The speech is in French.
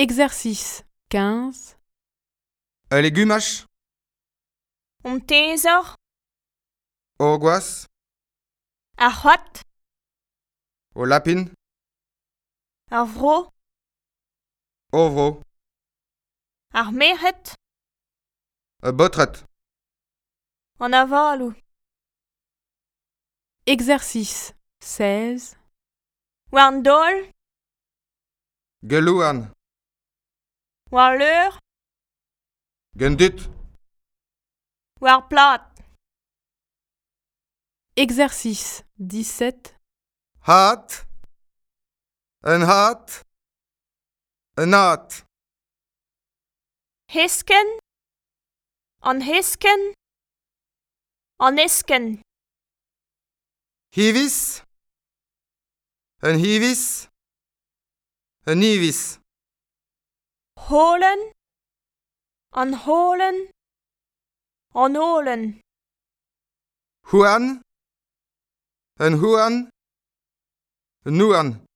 Exercice 15. Un légumache, om teser, au goas, ar c'hoat, au lapin, ar vro, au vro, ar un botret, an avalou, Exercice 16. war an dol, gelouan, War leur? Gendit. War plat. Exercice 17 Hat. Un hat. Un hat. Hisken An hisken An isken Hivis Un hivis Un hivis holen, anholen, anholen. Huan, ein Huan, Nuan.